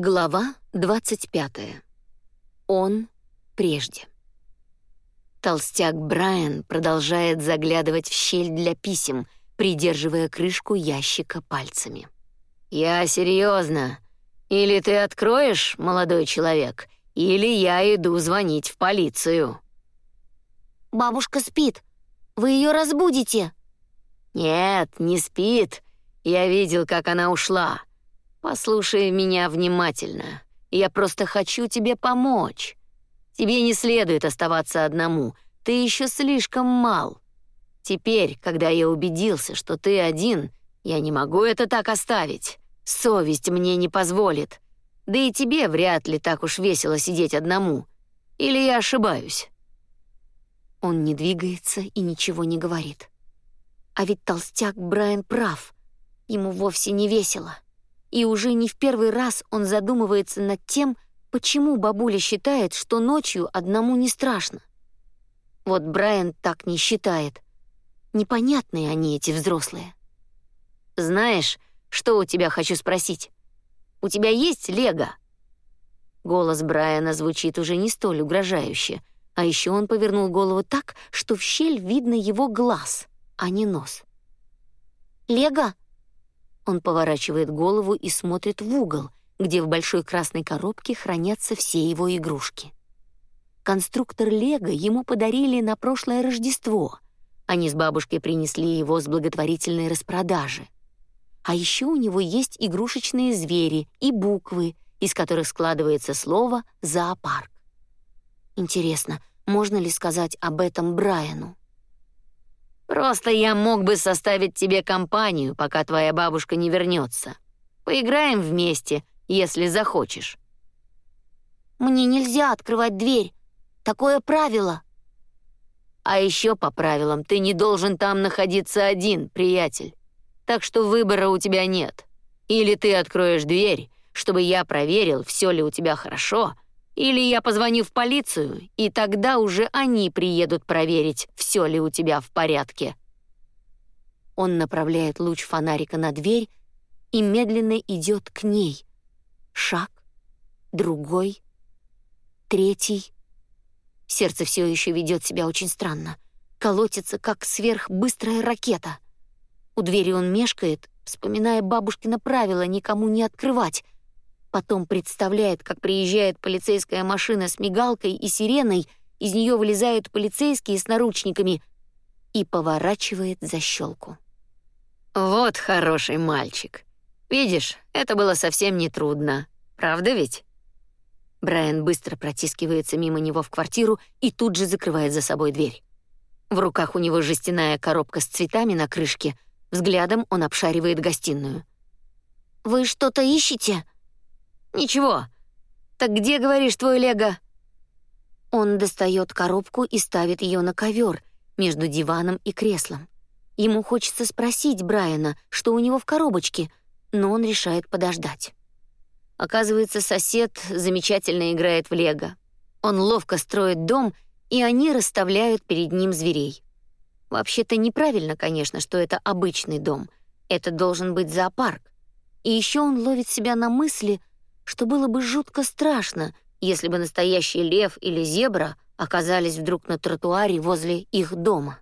Глава 25. Он прежде. Толстяк Брайан продолжает заглядывать в щель для писем, придерживая крышку ящика пальцами. «Я серьезно. Или ты откроешь, молодой человек, или я иду звонить в полицию». «Бабушка спит. Вы ее разбудите». «Нет, не спит. Я видел, как она ушла. Послушай меня внимательно. Я просто хочу тебе помочь. Тебе не следует оставаться одному. Ты еще слишком мал. Теперь, когда я убедился, что ты один, я не могу это так оставить. Совесть мне не позволит. Да и тебе вряд ли так уж весело сидеть одному. Или я ошибаюсь?» Он не двигается и ничего не говорит. А ведь толстяк Брайан прав. Ему вовсе не весело. И уже не в первый раз он задумывается над тем, почему бабуля считает, что ночью одному не страшно. Вот Брайан так не считает. Непонятные они, эти взрослые. «Знаешь, что у тебя хочу спросить? У тебя есть лего?» Голос Брайана звучит уже не столь угрожающе, а еще он повернул голову так, что в щель видно его глаз, а не нос. «Лего?» Он поворачивает голову и смотрит в угол, где в большой красной коробке хранятся все его игрушки. Конструктор Лего ему подарили на прошлое Рождество. Они с бабушкой принесли его с благотворительной распродажи. А еще у него есть игрушечные звери и буквы, из которых складывается слово «зоопарк». Интересно, можно ли сказать об этом Брайану? «Просто я мог бы составить тебе компанию, пока твоя бабушка не вернется. Поиграем вместе, если захочешь». «Мне нельзя открывать дверь. Такое правило». «А еще по правилам ты не должен там находиться один, приятель так что выбора у тебя нет. Или ты откроешь дверь, чтобы я проверил, все ли у тебя хорошо, или я позвоню в полицию, и тогда уже они приедут проверить, все ли у тебя в порядке. Он направляет луч фонарика на дверь и медленно идет к ней. Шаг, другой, третий. Сердце все еще ведет себя очень странно. Колотится, как сверхбыстрая ракета — у двери он мешкает, вспоминая бабушкино правило никому не открывать. Потом представляет, как приезжает полицейская машина с мигалкой и сиреной, из нее вылезают полицейские с наручниками и поворачивает защелку. Вот хороший мальчик. Видишь, это было совсем не трудно. Правда ведь? Брайан быстро протискивается мимо него в квартиру и тут же закрывает за собой дверь. В руках у него жестяная коробка с цветами на крышке — Взглядом он обшаривает гостиную. «Вы что-то ищете?» «Ничего. Так где, говоришь, твой Лего?» Он достает коробку и ставит ее на ковер между диваном и креслом. Ему хочется спросить Брайана, что у него в коробочке, но он решает подождать. Оказывается, сосед замечательно играет в Лего. Он ловко строит дом, и они расставляют перед ним зверей. Вообще-то неправильно, конечно, что это обычный дом. Это должен быть зоопарк. И еще он ловит себя на мысли, что было бы жутко страшно, если бы настоящий лев или зебра оказались вдруг на тротуаре возле их дома.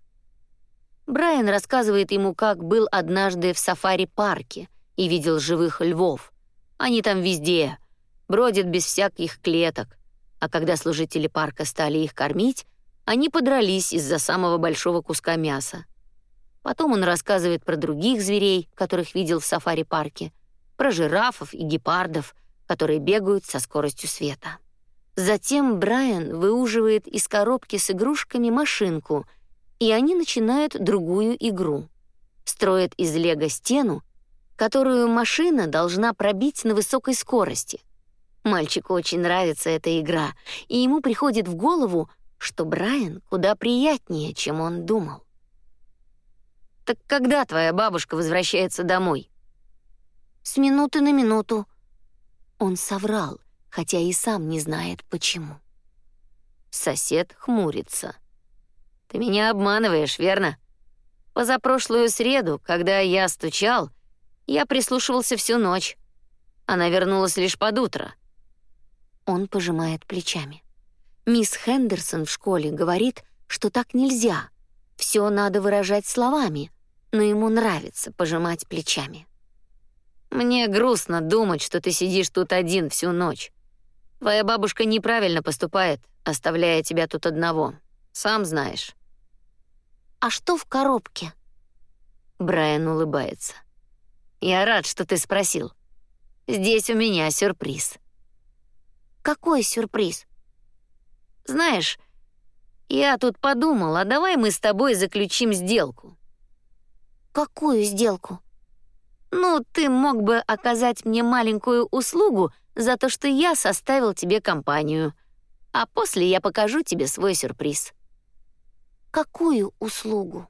Брайан рассказывает ему, как был однажды в сафари-парке и видел живых львов. Они там везде, бродят без всяких клеток. А когда служители парка стали их кормить, они подрались из-за самого большого куска мяса. Потом он рассказывает про других зверей, которых видел в сафари-парке, про жирафов и гепардов, которые бегают со скоростью света. Затем Брайан выуживает из коробки с игрушками машинку, и они начинают другую игру. Строят из лего стену, которую машина должна пробить на высокой скорости. Мальчику очень нравится эта игра, и ему приходит в голову, что Брайан куда приятнее, чем он думал. «Так когда твоя бабушка возвращается домой?» «С минуты на минуту». Он соврал, хотя и сам не знает, почему. Сосед хмурится. «Ты меня обманываешь, верно? Позапрошлую среду, когда я стучал, я прислушивался всю ночь. Она вернулась лишь под утро. Он пожимает плечами. Мисс Хендерсон в школе говорит, что так нельзя. Все надо выражать словами, но ему нравится пожимать плечами. Мне грустно думать, что ты сидишь тут один всю ночь. Твоя бабушка неправильно поступает, оставляя тебя тут одного. Сам знаешь. А что в коробке? Брайан улыбается. Я рад, что ты спросил. Здесь у меня сюрприз. Какой сюрприз? Знаешь, я тут подумал, а давай мы с тобой заключим сделку. Какую сделку? Ну, ты мог бы оказать мне маленькую услугу за то, что я составил тебе компанию, а после я покажу тебе свой сюрприз. Какую услугу?